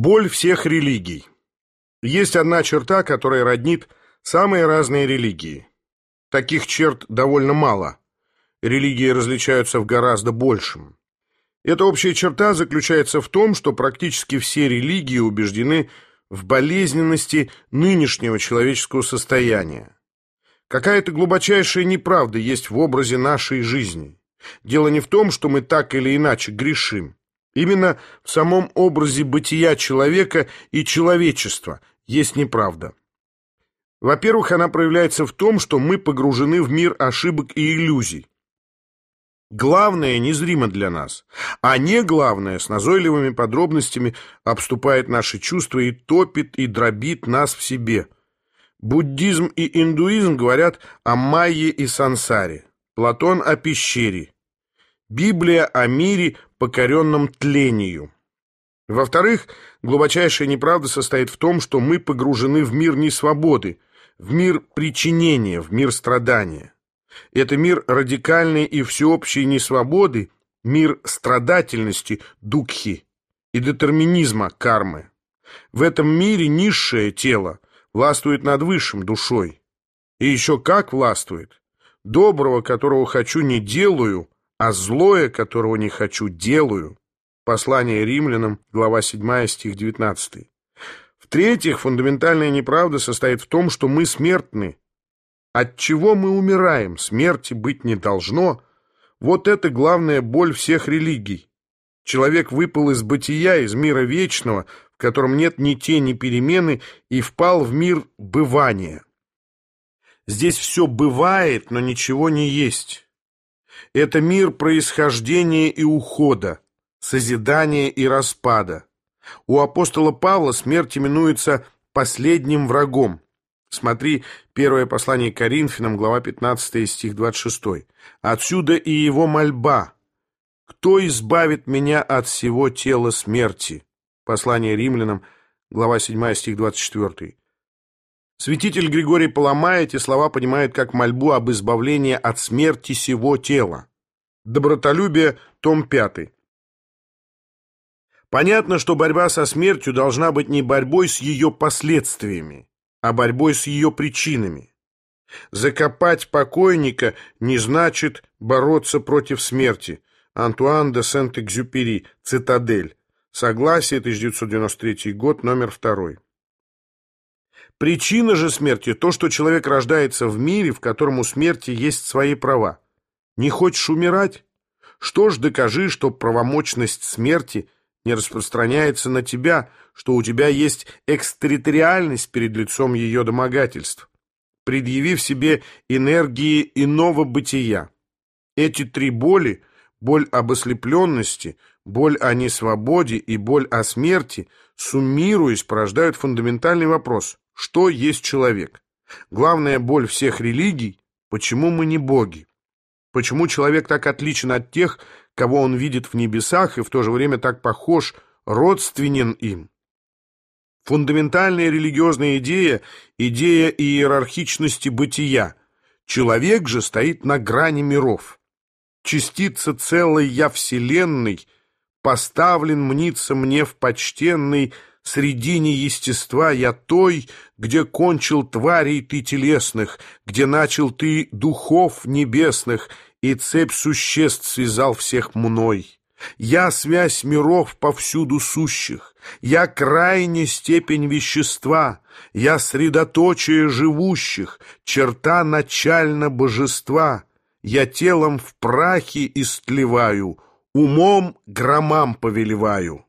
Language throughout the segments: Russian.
Боль всех религий. Есть одна черта, которая роднит самые разные религии. Таких черт довольно мало. Религии различаются в гораздо большем. Эта общая черта заключается в том, что практически все религии убеждены в болезненности нынешнего человеческого состояния. Какая-то глубочайшая неправда есть в образе нашей жизни. Дело не в том, что мы так или иначе грешим. Именно в самом образе бытия человека и человечества есть неправда. Во-первых, она проявляется в том, что мы погружены в мир ошибок и иллюзий. Главное незримо для нас, а не главное с назойливыми подробностями обступает наши чувства и топит и дробит нас в себе. Буддизм и индуизм говорят о майе и сансаре, Платон о пещере, Библия о мире, покоренном тлению. Во-вторых, глубочайшая неправда состоит в том, что мы погружены в мир несвободы, в мир причинения, в мир страдания. Это мир радикальной и всеобщей несвободы, мир страдательности, дукхи, и детерминизма, кармы. В этом мире низшее тело властвует над высшим душой. И еще как властвует. Доброго, которого хочу, не делаю, а злое, которого не хочу, делаю. Послание римлянам, глава 7, стих 19. В-третьих, фундаментальная неправда состоит в том, что мы смертны. От чего мы умираем, смерти быть не должно. Вот это главная боль всех религий. Человек выпал из бытия, из мира вечного, в котором нет ни тени перемены, и впал в мир бывания. Здесь все бывает, но ничего не есть. Это мир происхождения и ухода, созидания и распада. У апостола Павла смерть именуется последним врагом. Смотри первое послание Коринфянам, глава 15, стих 26. Отсюда и его мольба. «Кто избавит меня от всего тела смерти?» Послание римлянам, глава 7, стих 24. Святитель Григорий Паламай эти слова понимает как мольбу об избавлении от смерти сего тела. Добротолюбие, том 5. Понятно, что борьба со смертью должна быть не борьбой с ее последствиями, а борьбой с ее причинами. Закопать покойника не значит бороться против смерти. Антуан де Сент-Экзюпери, «Цитадель». Согласие, 1993 год, номер второй. Причина же смерти – то, что человек рождается в мире, в котором у смерти есть свои права. Не хочешь умирать? Что ж, докажи, что правомочность смерти не распространяется на тебя, что у тебя есть экстерриториальность перед лицом ее домогательств. Предъяви в себе энергии иного бытия. Эти три боли – боль об ослепленности, боль о несвободе и боль о смерти – суммируясь, порождают фундаментальный вопрос – что есть человек. Главная боль всех религий – почему мы не боги? Почему человек так отличен от тех, кого он видит в небесах, и в то же время так похож, родственен им? Фундаментальная религиозная идея – идея иерархичности бытия. Человек же стоит на грани миров. Частица целой я вселенной, поставлен мнится мне в почтенный средине естества я той, где кончил тварей ты телесных, где начал ты духов небесных, и цепь существ связал всех мной. Я связь миров повсюду сущих, я крайняя степень вещества, я средоточие живущих, черта начально божества, я телом в прахе истлеваю, умом громам повелеваю.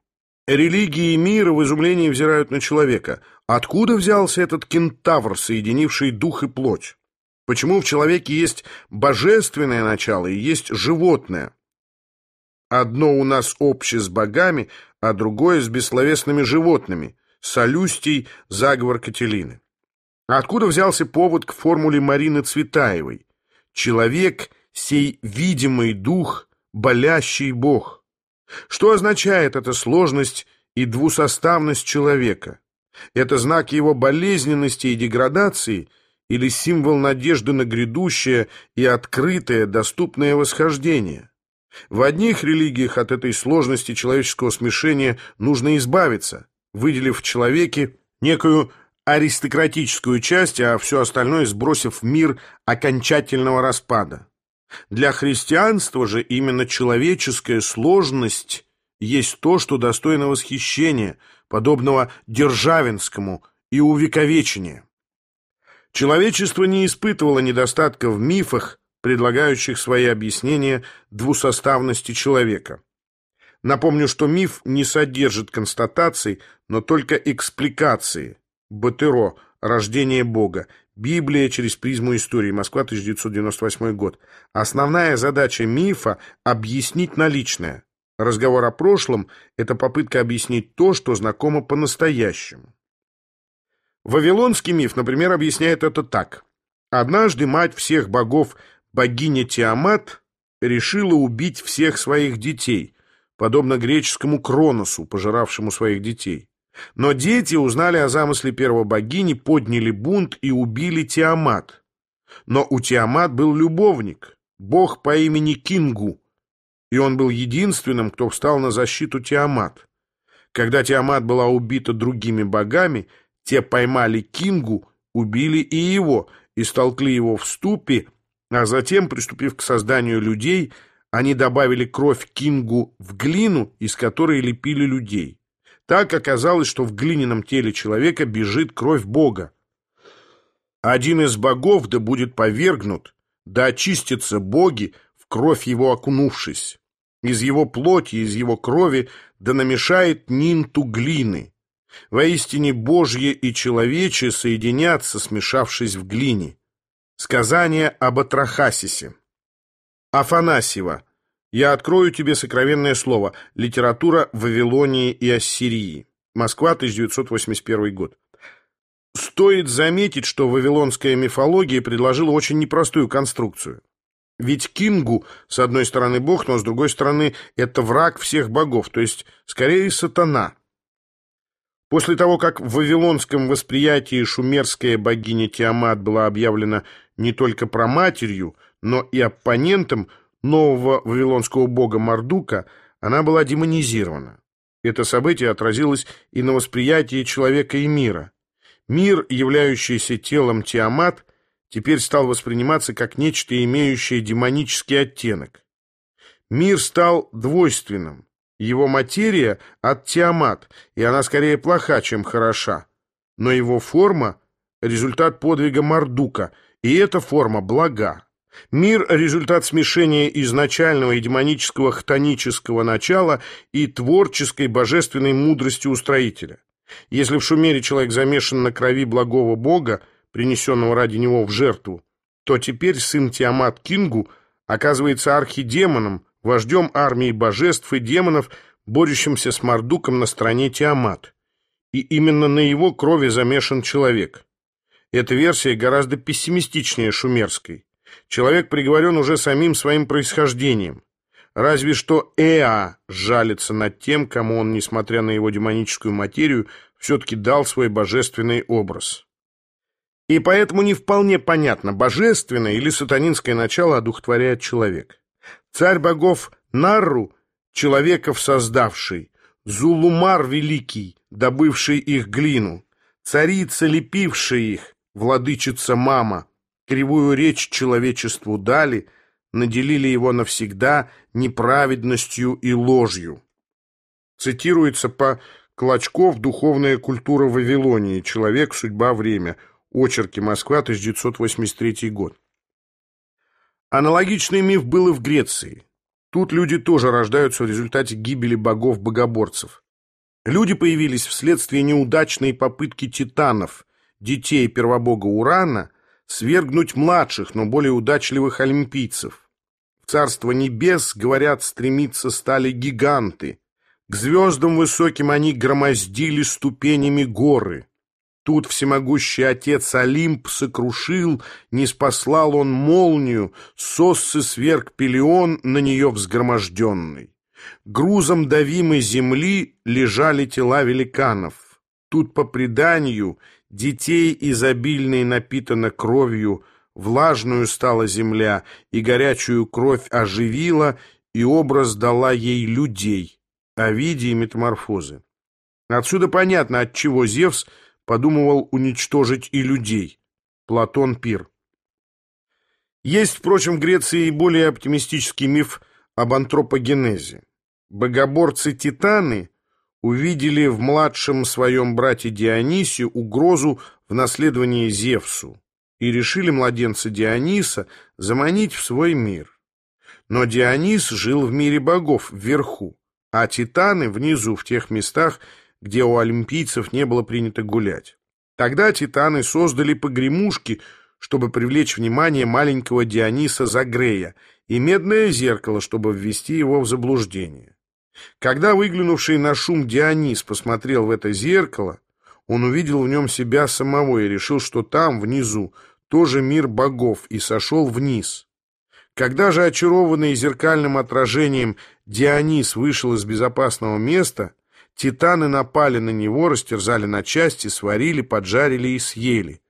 Религии мира в изумлении взирают на человека. Откуда взялся этот кентавр, соединивший дух и плоть? Почему в человеке есть божественное начало и есть животное? Одно у нас общее с богами, а другое с бессловесными животными. Солюстий, заговор Кателины. Откуда взялся повод к формуле Марины Цветаевой? Человек – сей видимый дух, болящий бог. Что означает эта сложность и двусоставность человека? Это знак его болезненности и деградации или символ надежды на грядущее и открытое, доступное восхождение? В одних религиях от этой сложности человеческого смешения нужно избавиться, выделив в человеке некую аристократическую часть, а все остальное сбросив в мир окончательного распада. Для христианства же именно человеческая сложность есть то, что достойно восхищения, подобного державинскому и увековечения. Человечество не испытывало недостатка в мифах, предлагающих свои объяснения двусоставности человека. Напомню, что миф не содержит констатаций, но только экспликации. Батыро. Рождение Бога. Библия через призму истории. Москва, 1998 год. Основная задача мифа – объяснить наличное. Разговор о прошлом – это попытка объяснить то, что знакомо по-настоящему. Вавилонский миф, например, объясняет это так. Однажды мать всех богов, богиня Тиамат, решила убить всех своих детей – подобно греческому Кроносу, пожиравшему своих детей. Но дети узнали о замысле первой богини, подняли бунт и убили Тиамат. Но у Тиамат был любовник, бог по имени Кингу, и он был единственным, кто встал на защиту Тиамат. Когда Тиамат была убита другими богами, те поймали Кингу, убили и его, и столкли его в ступе, а затем, приступив к созданию людей, они добавили кровь Кингу в глину, из которой лепили людей. Так оказалось, что в глиняном теле человека бежит кровь Бога. Один из богов да будет повергнут, да очистятся боги, в кровь его окунувшись. Из его плоти, из его крови да намешает нинту глины. Воистине Божье и человече соединятся, смешавшись в глине. Сказание об Атрахасисе. Афанасьева. Я открою тебе сокровенное слово. Литература Вавилонии и Ассирии. Москва, 1981 год. Стоит заметить, что вавилонская мифология предложила очень непростую конструкцию. Ведь Кингу, с одной стороны, бог, но с другой стороны, это враг всех богов, то есть, скорее, сатана. После того, как в вавилонском восприятии шумерская богиня Тиамат была объявлена не только проматерью, но и оппонентом нового вавилонского бога Мардука, она была демонизирована. Это событие отразилось и на восприятии человека и мира. Мир, являющийся телом Тиамат, теперь стал восприниматься как нечто, имеющее демонический оттенок. Мир стал двойственным. Его материя от Тиамат, и она скорее плоха, чем хороша. Но его форма – результат подвига Мардука, и эта форма блага. Мир – результат смешения изначального и демонического хтонического начала и творческой божественной мудрости устроителя. Если в Шумере человек замешан на крови благого бога, принесенного ради него в жертву, то теперь сын Тиамат Кингу оказывается архидемоном, вождем армии божеств и демонов, борющимся с Мардуком на стороне Тиамат. И именно на его крови замешан человек. Эта версия гораздо пессимистичнее шумерской. Человек приговорен уже самим своим происхождением. Разве что Эа жалится над тем, кому он, несмотря на его демоническую материю, все-таки дал свой божественный образ. И поэтому не вполне понятно, божественное или сатанинское начало одухотворяет человек. Царь богов Нарру, человеков создавший, Зулумар великий, добывший их глину, царица, лепившая их, владычица мама, кривую речь человечеству дали, наделили его навсегда неправедностью и ложью. Цитируется по Клочков «Духовная культура Вавилонии. Человек, судьба, время». Очерки. Москва, 1983 год. Аналогичный миф был и в Греции. Тут люди тоже рождаются в результате гибели богов-богоборцев. Люди появились вследствие неудачной попытки титанов, детей первобога Урана, свергнуть младших, но более удачливых олимпийцев. В царство небес, говорят, стремиться стали гиганты. К звездам высоким они громоздили ступенями горы. Тут всемогущий отец Олимп сокрушил, не спаслал он молнию, соссы сверг пелион на нее взгроможденный. Грузом давимой земли лежали тела великанов. Тут, по преданию, Детей изобильной напитана кровью, влажную стала земля, и горячую кровь оживила, и образ дала ей людей, Овидий метаморфозы. Отсюда понятно, от чего Зевс подумывал уничтожить и людей. Платон Пир. Есть, впрочем, в Греции и более оптимистический миф об антропогенезе. Богоборцы-титаны увидели в младшем своем брате Дионисе угрозу в наследовании Зевсу и решили младенца Диониса заманить в свой мир. Но Дионис жил в мире богов, вверху, а титаны внизу, в тех местах, где у олимпийцев не было принято гулять. Тогда титаны создали погремушки, чтобы привлечь внимание маленького Диониса Загрея, и медное зеркало, чтобы ввести его в заблуждение. Когда выглянувший на шум Дионис посмотрел в это зеркало, он увидел в нем себя самого и решил, что там, внизу, тоже мир богов, и сошел вниз. Когда же, очарованный зеркальным отражением, Дионис вышел из безопасного места, титаны напали на него, растерзали на части, сварили, поджарили и съели.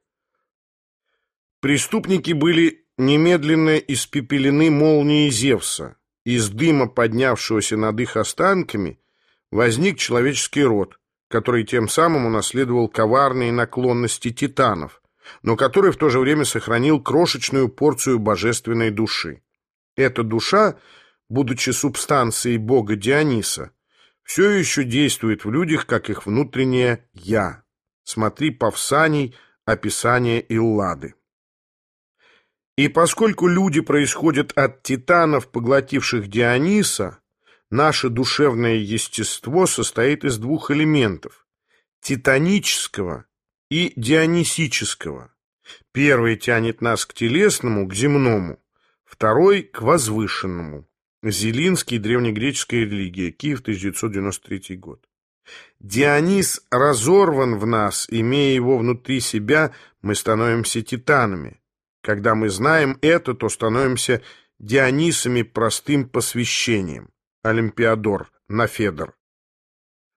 Преступники были немедленно испепелены молнией Зевса. Из дыма, поднявшегося над их останками, возник человеческий род, который тем самым унаследовал коварные наклонности титанов, но который в то же время сохранил крошечную порцию божественной души. Эта душа, будучи субстанцией бога Диониса, все еще действует в людях, как их внутреннее «я». Смотри Павсаний, описание Иллады. И поскольку люди происходят от титанов, поглотивших Диониса, наше душевное естество состоит из двух элементов – титанического и дионисического. Первый тянет нас к телесному, к земному, второй – к возвышенному. Зелинский, древнегреческая религия, Киев, 1993 год. Дионис разорван в нас, имея его внутри себя, мы становимся титанами. Когда мы знаем это, то становимся Дионисами простым посвящением. Олимпиадор, Нафедор.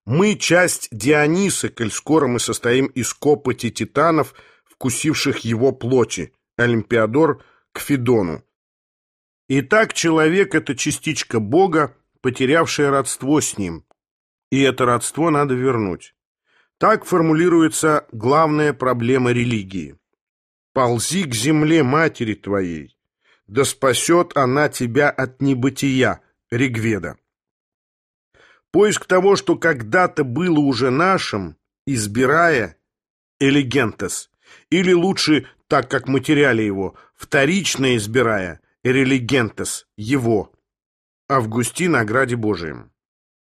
Мы часть Диониса, коль скоро мы состоим из копоти титанов, вкусивших его плоти. Олимпиадор к Федону. Итак, человек — это частичка Бога, потерявшая родство с ним. И это родство надо вернуть. Так формулируется главная проблема религии. «Ползи к земле матери твоей, да спасет она тебя от небытия» Ригведа. Поиск того, что когда-то было уже нашим, избирая элегентес, или лучше, так как материали его, вторично избирая религентес, его. Августин о Граде Божием.